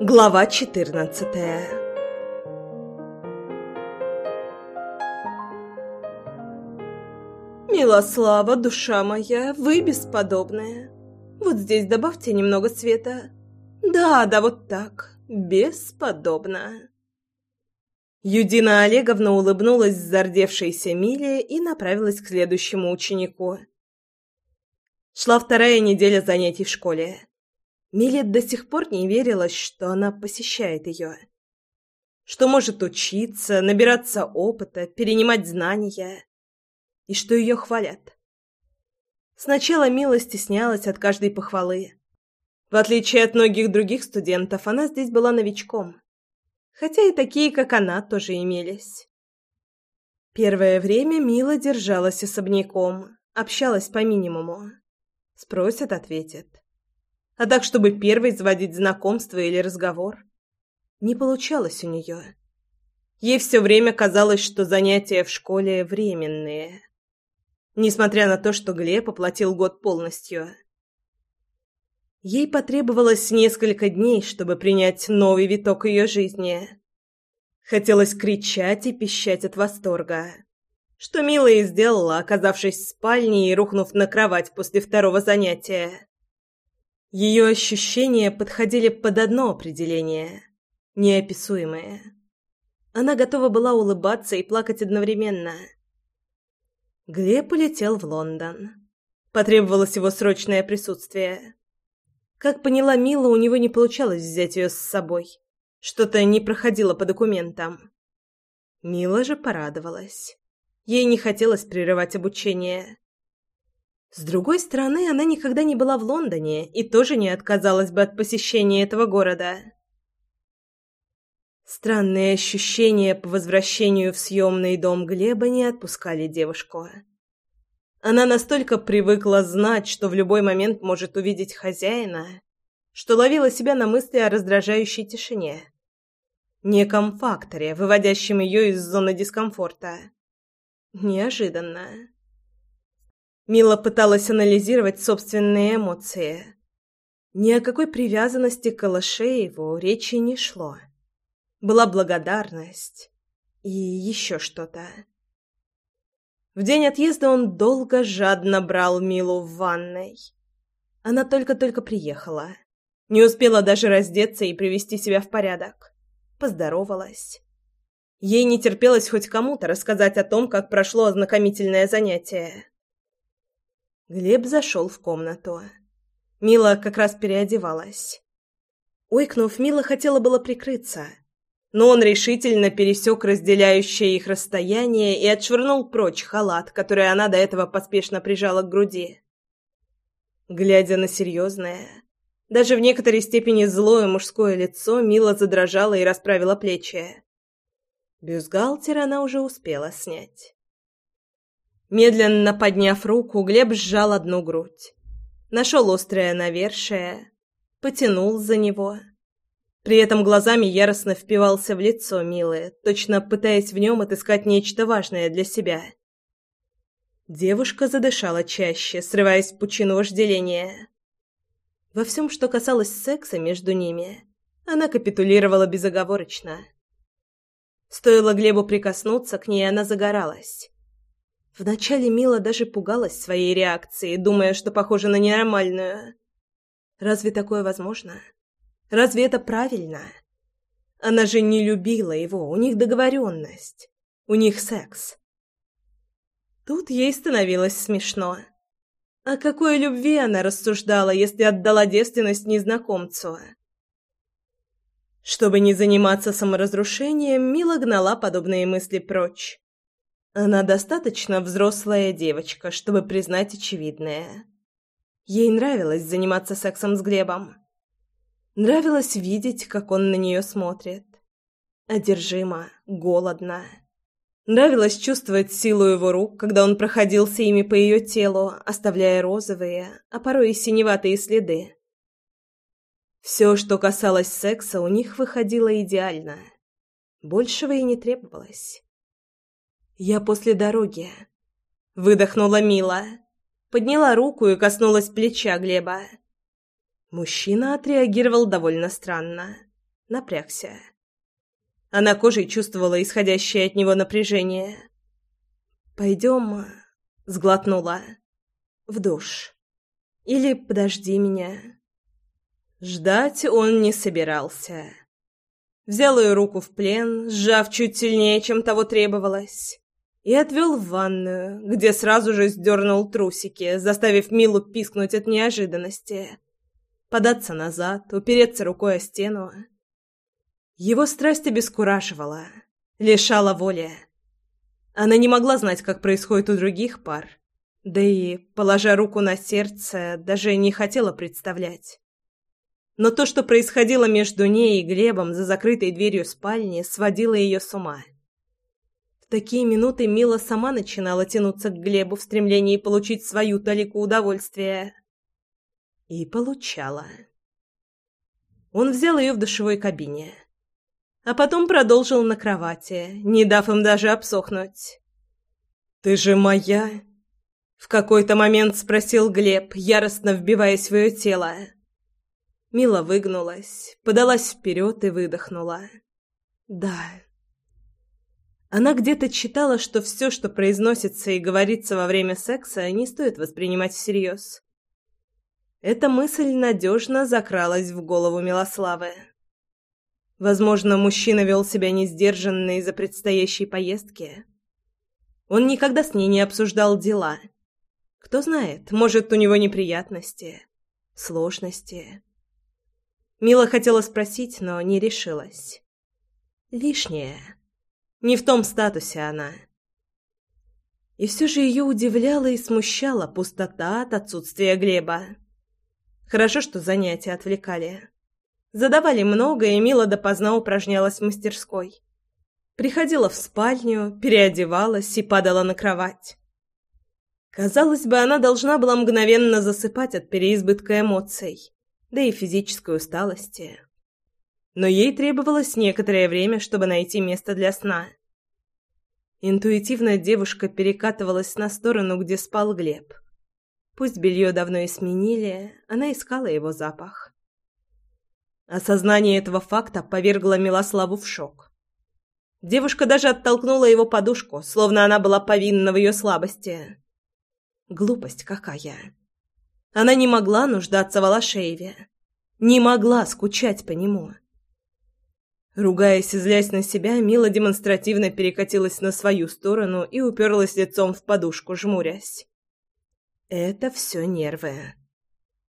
Глава четырнадцатая «Милослава, душа моя, вы бесподобная. Вот здесь добавьте немного света. Да, да, вот так. Бесподобно». Юдина Олеговна улыбнулась зардевшейся Миле и направилась к следующему ученику. Шла вторая неделя занятий в школе. Миле до сих пор не верилось, что она посещает ее. Что может учиться, набираться опыта, перенимать знания. И что ее хвалят. Сначала Мила стеснялась от каждой похвалы. В отличие от многих других студентов, она здесь была новичком. Хотя и такие, как она, тоже имелись. Первое время Мила держалась особняком, общалась по минимуму. Спросят, ответит а так, чтобы первой заводить знакомство или разговор. Не получалось у нее. Ей все время казалось, что занятия в школе временные. Несмотря на то, что Глеб оплатил год полностью. Ей потребовалось несколько дней, чтобы принять новый виток ее жизни. Хотелось кричать и пищать от восторга. Что Мила и сделала, оказавшись в спальне и рухнув на кровать после второго занятия. Ее ощущения подходили под одно определение – неописуемое. Она готова была улыбаться и плакать одновременно. Глеб улетел в Лондон. Потребовалось его срочное присутствие. Как поняла Мила, у него не получалось взять ее с собой. Что-то не проходило по документам. Мила же порадовалась. Ей не хотелось прерывать обучение. С другой стороны, она никогда не была в Лондоне и тоже не отказалась бы от посещения этого города. Странные ощущения по возвращению в съемный дом Глеба не отпускали девушку. Она настолько привыкла знать, что в любой момент может увидеть хозяина, что ловила себя на мысли о раздражающей тишине. Неком факторе, выводящем ее из зоны дискомфорта. Неожиданно. Мила пыталась анализировать собственные эмоции. Ни о какой привязанности к Алашееву речи не шло. Была благодарность и еще что-то. В день отъезда он долго жадно брал Милу в ванной. Она только-только приехала. Не успела даже раздеться и привести себя в порядок. Поздоровалась. Ей не терпелось хоть кому-то рассказать о том, как прошло ознакомительное занятие. Глеб зашел в комнату. Мила как раз переодевалась. Ойкнув, Мила хотела было прикрыться, но он решительно пересек разделяющее их расстояние и отшвырнул прочь халат, который она до этого поспешно прижала к груди. Глядя на серьезное, даже в некоторой степени злое мужское лицо, Мила задрожала и расправила плечи. Бюстгальтер она уже успела снять. Медленно подняв руку, Глеб сжал одну грудь. Нашел острое навершие, потянул за него. При этом глазами яростно впивался в лицо Милы, точно пытаясь в нем отыскать нечто важное для себя. Девушка задышала чаще, срываясь в пучину вожделения. Во всем, что касалось секса между ними, она капитулировала безоговорочно. Стоило Глебу прикоснуться к ней, она загоралась. Вначале Мила даже пугалась своей реакции, думая, что похоже на ненормальную. Разве такое возможно? Разве это правильно? Она же не любила его, у них договоренность, у них секс. Тут ей становилось смешно. О какой любви она рассуждала, если отдала девственность незнакомцу? Чтобы не заниматься саморазрушением, Мила гнала подобные мысли прочь. Она достаточно взрослая девочка, чтобы признать очевидное. Ей нравилось заниматься сексом с Глебом. Нравилось видеть, как он на нее смотрит. Одержимо, голодно. Нравилось чувствовать силу его рук, когда он проходился ими по ее телу, оставляя розовые, а порой и синеватые следы. Все, что касалось секса, у них выходило идеально. Большего и не требовалось. «Я после дороги», — выдохнула Мила. Подняла руку и коснулась плеча Глеба. Мужчина отреагировал довольно странно. напрягся. Она кожей чувствовала исходящее от него напряжение. «Пойдем», — сглотнула, — «в душ. Или подожди меня». Ждать он не собирался. Взял ее руку в плен, сжав чуть сильнее, чем того требовалось, и отвел в ванную, где сразу же сдернул трусики, заставив Милу пискнуть от неожиданности, податься назад, упереться рукой о стену. Его страсть обескураживала, лишала воли. Она не могла знать, как происходит у других пар, да и, положа руку на сердце, даже не хотела представлять. Но то, что происходило между ней и Глебом за закрытой дверью спальни, сводило ее с ума. Такие минуты Мила сама начинала тянуться к Глебу в стремлении получить свою талику удовольствия. И получала. Он взял ее в душевой кабине а потом продолжил на кровати, не дав им даже обсохнуть. «Ты же моя?» — в какой-то момент спросил Глеб, яростно вбивая свое тело. Мила выгнулась, подалась вперед и выдохнула. «Да». Она где-то читала, что все, что произносится и говорится во время секса, не стоит воспринимать всерьез. Эта мысль надежно закралась в голову Милославы. Возможно, мужчина вел себя несдержанно из-за предстоящей поездки. Он никогда с ней не обсуждал дела. Кто знает, может, у него неприятности, сложности. Мила хотела спросить, но не решилась. Лишняя. Не в том статусе она. И все же ее удивляла и смущала пустота от отсутствия Глеба. Хорошо, что занятия отвлекали. Задавали много, и Мила допоздна упражнялась в мастерской. Приходила в спальню, переодевалась и падала на кровать. Казалось бы, она должна была мгновенно засыпать от переизбытка эмоций, да и физической усталости. Но ей требовалось некоторое время, чтобы найти место для сна. Интуитивно девушка перекатывалась на сторону, где спал Глеб. Пусть белье давно и сменили, она искала его запах. Осознание этого факта повергло Милославу в шок. Девушка даже оттолкнула его подушку, словно она была повинна в ее слабости. Глупость какая. Она не могла нуждаться в Алашееве. Не могла скучать по нему. Ругаясь и злясь на себя, Мила демонстративно перекатилась на свою сторону и уперлась лицом в подушку, жмурясь. Это все нервы.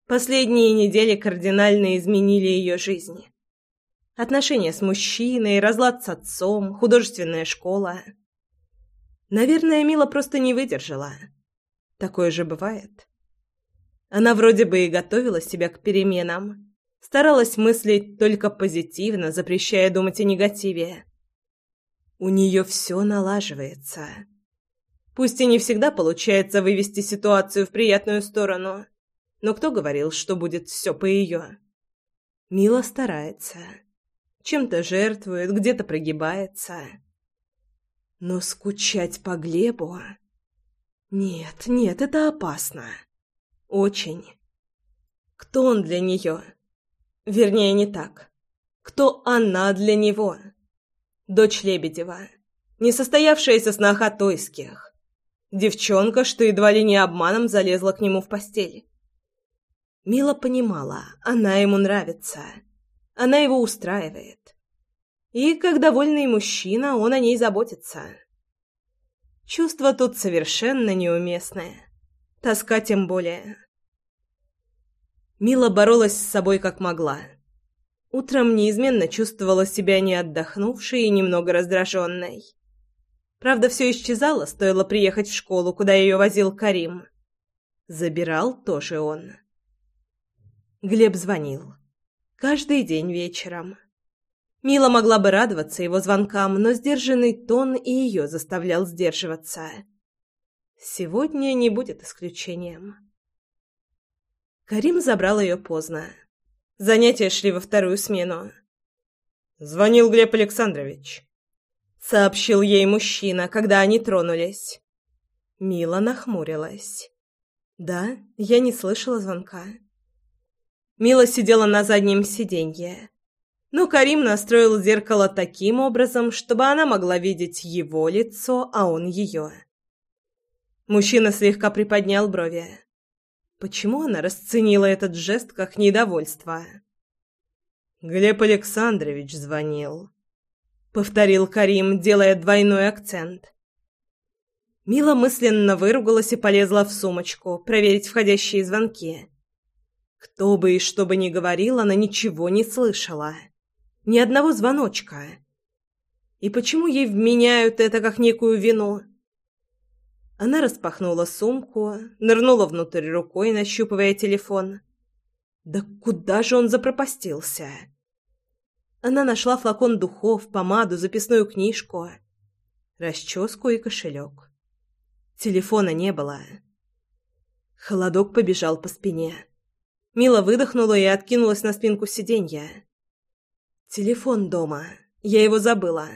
Последние недели кардинально изменили ее жизнь. Отношения с мужчиной, разлад с отцом, художественная школа. Наверное, Мила просто не выдержала. Такое же бывает. Она вроде бы и готовила себя к переменам, старалась мыслить только позитивно, запрещая думать о негативе. У нее все налаживается. Пусть и не всегда получается вывести ситуацию в приятную сторону, но кто говорил, что будет все по ее? Мила старается. Чем-то жертвует, где-то прогибается. Но скучать по Глебу... Нет, нет, это опасно. Очень. Кто он для нее? Вернее, не так. Кто она для него? Дочь Лебедева. Несостоявшаяся сноха Тойских. Девчонка, что едва ли не обманом залезла к нему в постель. Мила понимала, она ему нравится. Она его устраивает. И, как довольный мужчина, он о ней заботится. Чувства тут совершенно неуместные. Тоска тем более. Мила боролась с собой как могла. Утром неизменно чувствовала себя не отдохнувшей и немного раздраженной. Правда, все исчезало, стоило приехать в школу, куда ее возил Карим. Забирал тоже он. Глеб звонил. Каждый день вечером. Мила могла бы радоваться его звонкам, но сдержанный тон и ее заставлял сдерживаться. Сегодня не будет исключением. Карим забрал ее поздно. Занятия шли во вторую смену. «Звонил Глеб Александрович», — сообщил ей мужчина, когда они тронулись. Мила нахмурилась. «Да, я не слышала звонка». Мила сидела на заднем сиденье. Но Карим настроил зеркало таким образом, чтобы она могла видеть его лицо, а он ее. Мужчина слегка приподнял брови. Почему она расценила этот жест как недовольство? «Глеб Александрович звонил», — повторил Карим, делая двойной акцент. Мила мысленно выругалась и полезла в сумочку проверить входящие звонки. Кто бы и что бы ни говорил, она ничего не слышала. Ни одного звоночка. И почему ей вменяют это как некую вину? Она распахнула сумку, нырнула внутрь рукой, нащупывая телефон. Да куда же он запропастился? Она нашла флакон духов, помаду, записную книжку, расческу и кошелек. Телефона не было. Холодок побежал по спине. Мила выдохнула и откинулась на спинку сиденья. «Телефон дома. Я его забыла».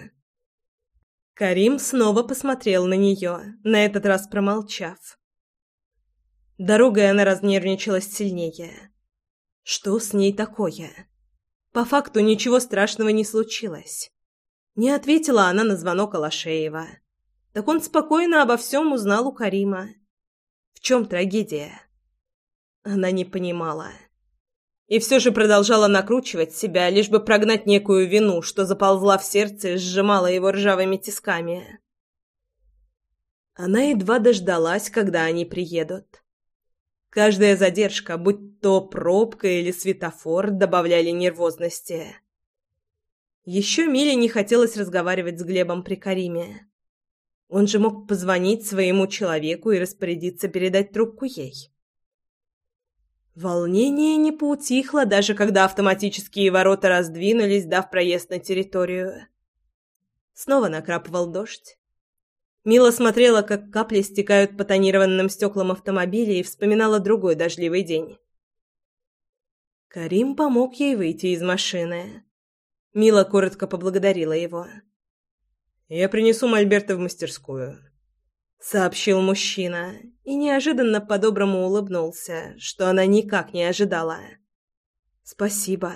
Карим снова посмотрел на нее, на этот раз промолчав. Дорогой она разнервничалась сильнее. Что с ней такое? По факту ничего страшного не случилось. Не ответила она на звонок Алашеева. Так он спокойно обо всем узнал у Карима. В чем трагедия? Она не понимала и все же продолжала накручивать себя, лишь бы прогнать некую вину, что заползла в сердце и сжимала его ржавыми тисками. Она едва дождалась, когда они приедут. Каждая задержка, будь то пробка или светофор, добавляли нервозности. Еще Миле не хотелось разговаривать с Глебом при Кариме. Он же мог позвонить своему человеку и распорядиться передать трубку ей. Волнение не поутихло, даже когда автоматические ворота раздвинулись, дав проезд на территорию. Снова накрапывал дождь. Мила смотрела, как капли стекают по тонированным стеклам автомобиля и вспоминала другой дождливый день. Карим помог ей выйти из машины. Мила коротко поблагодарила его. «Я принесу Мольберта в мастерскую сообщил мужчина и неожиданно по-доброму улыбнулся, что она никак не ожидала. Спасибо.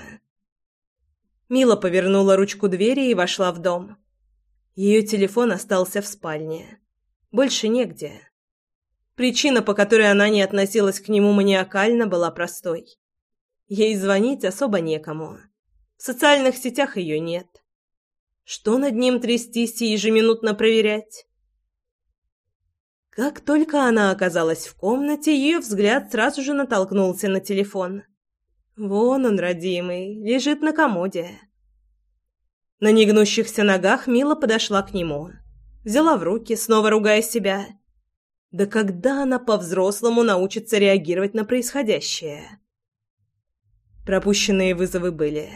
Мила повернула ручку двери и вошла в дом. Ее телефон остался в спальне. Больше негде. Причина, по которой она не относилась к нему маниакально, была простой. Ей звонить особо некому. В социальных сетях ее нет. Что над ним трястись и ежеминутно проверять? Как только она оказалась в комнате, ее взгляд сразу же натолкнулся на телефон. Вон он, родимый, лежит на комоде. На негнущихся ногах Мила подошла к нему. Взяла в руки, снова ругая себя. Да когда она по-взрослому научится реагировать на происходящее? Пропущенные вызовы были.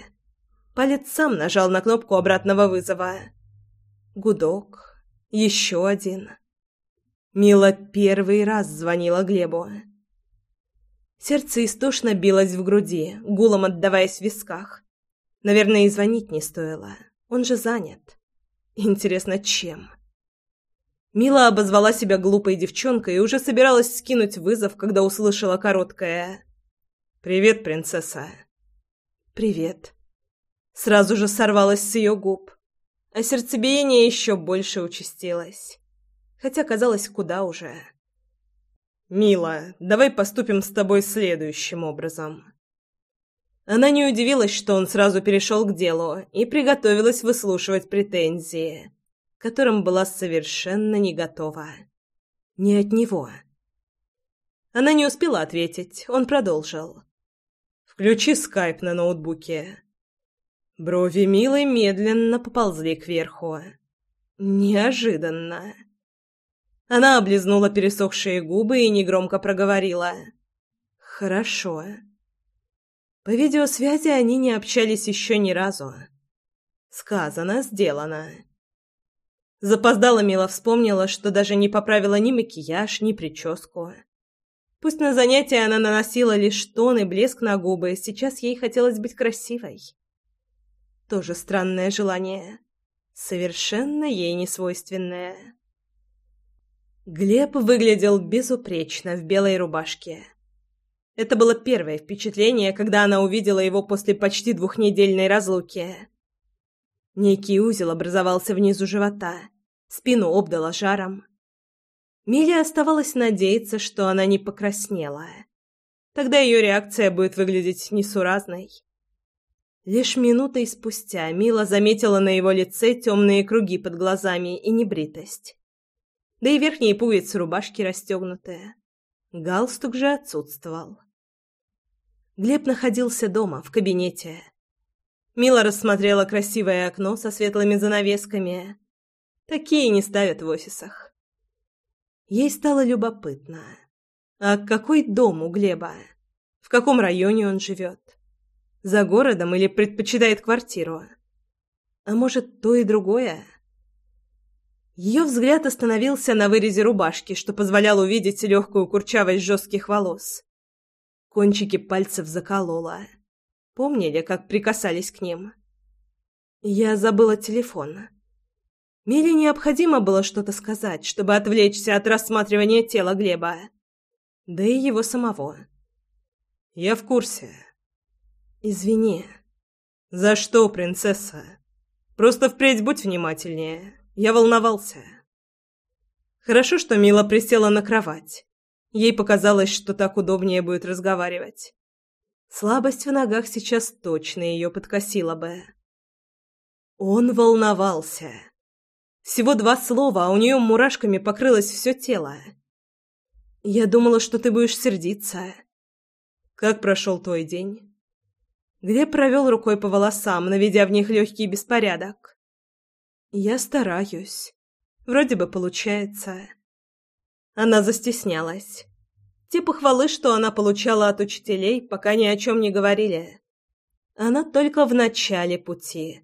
Палец сам нажал на кнопку обратного вызова. Гудок. Еще один. Мила первый раз звонила Глебу. Сердце истошно билось в груди, гулом отдаваясь в висках. Наверное, и звонить не стоило. Он же занят. Интересно, чем? Мила обозвала себя глупой девчонкой и уже собиралась скинуть вызов, когда услышала короткое «Привет, принцесса». «Привет». Сразу же сорвалось с ее губ, а сердцебиение еще больше участилось хотя казалось куда уже. «Мила, давай поступим с тобой следующим образом». Она не удивилась, что он сразу перешел к делу и приготовилась выслушивать претензии, которым была совершенно не готова. Не от него. Она не успела ответить, он продолжил. «Включи скайп на ноутбуке». Брови Милы медленно поползли кверху. Неожиданно. Она облизнула пересохшие губы и негромко проговорила. «Хорошо». По видеосвязи они не общались еще ни разу. Сказано, сделано. Запоздала Мила вспомнила, что даже не поправила ни макияж, ни прическу. Пусть на занятия она наносила лишь тон и блеск на губы, сейчас ей хотелось быть красивой. Тоже странное желание. Совершенно ей не свойственное. Глеб выглядел безупречно в белой рубашке. Это было первое впечатление, когда она увидела его после почти двухнедельной разлуки. Некий узел образовался внизу живота, спину обдала жаром. Миле оставалось надеяться, что она не покраснела. Тогда ее реакция будет выглядеть несуразной. Лишь минутой спустя Мила заметила на его лице темные круги под глазами и небритость. Да и верхние пуговицы рубашки расстегнутые. Галстук же отсутствовал. Глеб находился дома, в кабинете. Мила рассмотрела красивое окно со светлыми занавесками. Такие не ставят в офисах. Ей стало любопытно. А какой дом у Глеба? В каком районе он живет? За городом или предпочитает квартиру? А может, то и другое? Ее взгляд остановился на вырезе рубашки, что позволяло увидеть легкую курчавость жестких волос. Кончики пальцев заколола. Помнили, как прикасались к ним? Я забыла телефон. Миле необходимо было что-то сказать, чтобы отвлечься от рассматривания тела Глеба. Да и его самого. «Я в курсе». «Извини». «За что, принцесса? Просто впредь будь внимательнее. Я волновался». Хорошо, что Мила присела на кровать. Ей показалось, что так удобнее будет разговаривать. Слабость в ногах сейчас точно ее подкосила бы. Он волновался. Всего два слова, а у нее мурашками покрылось все тело. «Я думала, что ты будешь сердиться». «Как прошел твой день?» Глеб провел рукой по волосам, наведя в них легкий беспорядок. «Я стараюсь. Вроде бы получается». Она застеснялась. Те похвалы, что она получала от учителей, пока ни о чем не говорили. Она только в начале пути.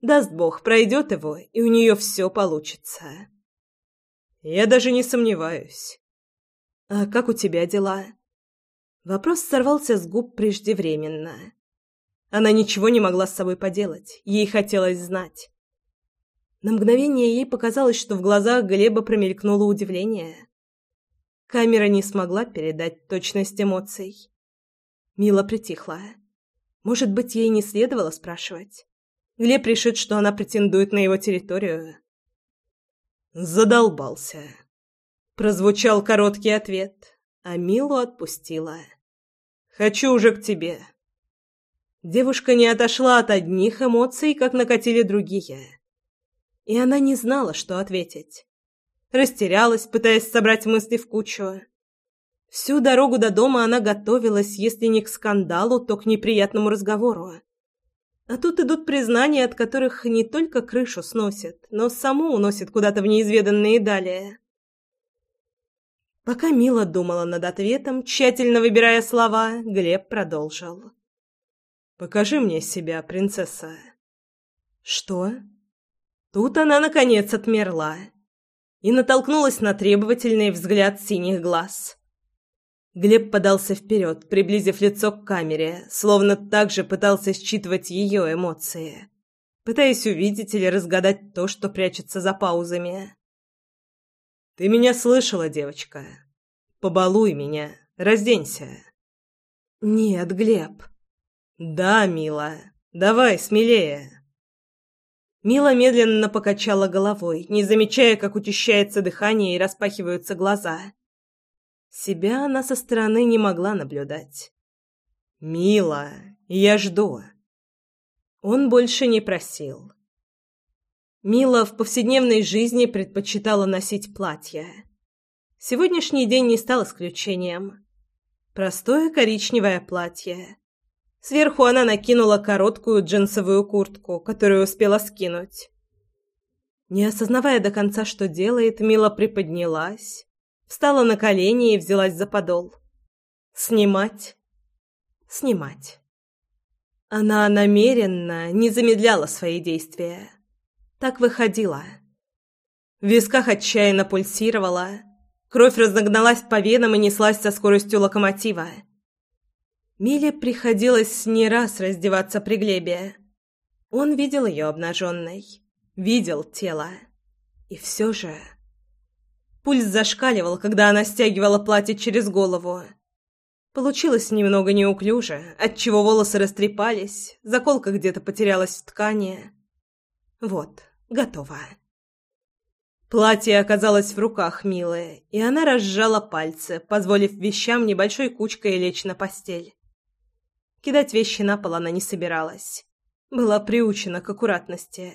Даст Бог, пройдет его, и у нее все получится. Я даже не сомневаюсь. А как у тебя дела? Вопрос сорвался с губ преждевременно. Она ничего не могла с собой поделать, ей хотелось знать. На мгновение ей показалось, что в глазах Глеба промелькнуло удивление. Камера не смогла передать точность эмоций. Мила притихла. Может быть, ей не следовало спрашивать. Глеб решит, что она претендует на его территорию. Задолбался. Прозвучал короткий ответ, а Милу отпустила. «Хочу уже к тебе». Девушка не отошла от одних эмоций, как накатили другие. И она не знала, что ответить растерялась, пытаясь собрать мысли в кучу. Всю дорогу до дома она готовилась, если не к скандалу, то к неприятному разговору. А тут идут признания, от которых не только крышу сносят, но саму уносят куда-то в неизведанные дали. Пока Мила думала над ответом, тщательно выбирая слова, Глеб продолжил. «Покажи мне себя, принцесса». «Что?» Тут она, наконец, отмерла и натолкнулась на требовательный взгляд синих глаз. Глеб подался вперед, приблизив лицо к камере, словно также пытался считывать ее эмоции, пытаясь увидеть или разгадать то, что прячется за паузами. «Ты меня слышала, девочка? Побалуй меня, разденься». «Нет, Глеб». «Да, мила, давай смелее». Мила медленно покачала головой, не замечая, как учащается дыхание и распахиваются глаза. Себя она со стороны не могла наблюдать. «Мила, я жду». Он больше не просил. Мила в повседневной жизни предпочитала носить платья. Сегодняшний день не стал исключением. Простое коричневое платье, Сверху она накинула короткую джинсовую куртку, которую успела скинуть. Не осознавая до конца, что делает, Мила приподнялась, встала на колени и взялась за подол. Снимать. Снимать. Она намеренно не замедляла свои действия. Так выходила. В висках отчаянно пульсировала. Кровь разогналась по венам и неслась со скоростью локомотива. Миле приходилось не раз раздеваться при Глебе. Он видел ее обнаженной, видел тело. И все же... Пульс зашкаливал, когда она стягивала платье через голову. Получилось немного неуклюже, отчего волосы растрепались, заколка где-то потерялась в ткани. Вот, готово. Платье оказалось в руках Милы, и она разжала пальцы, позволив вещам небольшой кучкой лечь на постель. Кидать вещи на пол она не собиралась. Была приучена к аккуратности.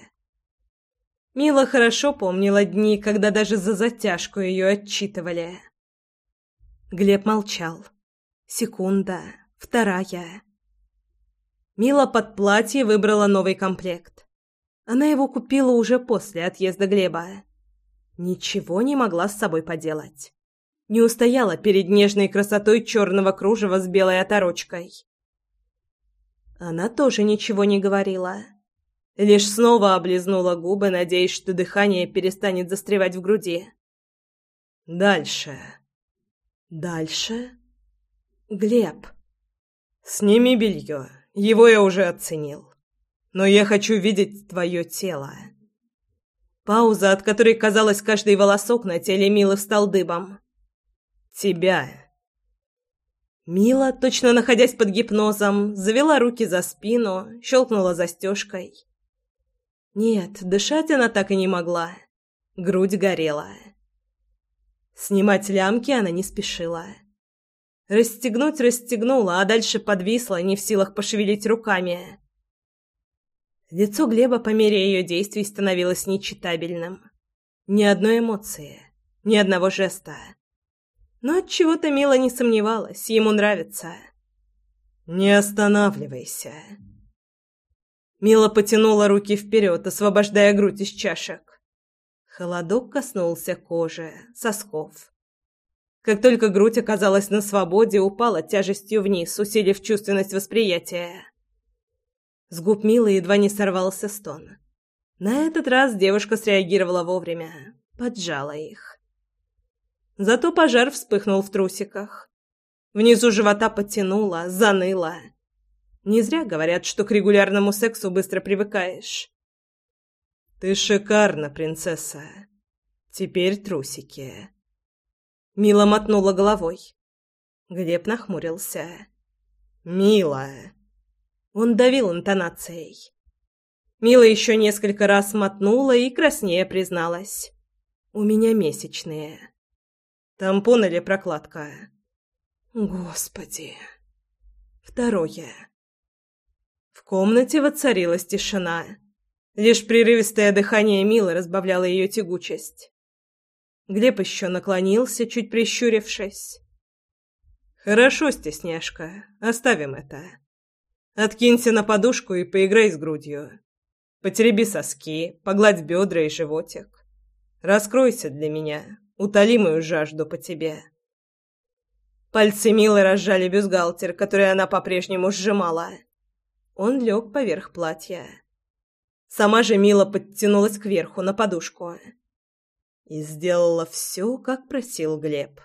Мила хорошо помнила дни, когда даже за затяжку ее отчитывали. Глеб молчал. Секунда, вторая. Мила под платье выбрала новый комплект. Она его купила уже после отъезда Глеба. Ничего не могла с собой поделать. Не устояла перед нежной красотой черного кружева с белой оторочкой. Она тоже ничего не говорила. Лишь снова облизнула губы, надеясь, что дыхание перестанет застревать в груди. «Дальше». «Дальше?» «Глеб». «Сними белье. Его я уже оценил. Но я хочу видеть твое тело». Пауза, от которой, казалось, каждый волосок на теле Милы встал дыбом. «Тебя». Мила, точно находясь под гипнозом, завела руки за спину, щелкнула застежкой. Нет, дышать она так и не могла. Грудь горела. Снимать лямки она не спешила. Расстегнуть расстегнула, а дальше подвисла, не в силах пошевелить руками. Лицо Глеба по мере ее действий становилось нечитабельным. Ни одной эмоции, ни одного жеста. Но от чего-то Мила не сомневалась, ему нравится. Не останавливайся. Мила потянула руки вперед, освобождая грудь из чашек. Холодок коснулся кожи, сосков. Как только грудь оказалась на свободе, упала тяжестью вниз, усилив чувственность восприятия. С губ Милы едва не сорвался стон. На этот раз девушка среагировала вовремя, поджала их. Зато пожар вспыхнул в трусиках. Внизу живота подтянуло, заныло. Не зря говорят, что к регулярному сексу быстро привыкаешь. «Ты шикарна, принцесса. Теперь трусики». Мила мотнула головой. Глеб нахмурился. «Мила!» Он давил интонацией. Мила еще несколько раз мотнула и краснее призналась. «У меня месячные». «Тампон или прокладка?» «Господи!» Второе. В комнате воцарилась тишина. Лишь прерывистое дыхание Милы разбавляло ее тягучесть. Глеб еще наклонился, чуть прищурившись. «Хорошо, стесняшка, оставим это. Откинься на подушку и поиграй с грудью. Потереби соски, погладь бедра и животик. Раскройся для меня, утоли мою жажду по тебе». Пальцы Милы разжали бюстгальтер, который она по-прежнему сжимала. Он лег поверх платья. Сама же Мила подтянулась кверху на подушку. И сделала все, как просил Глеб.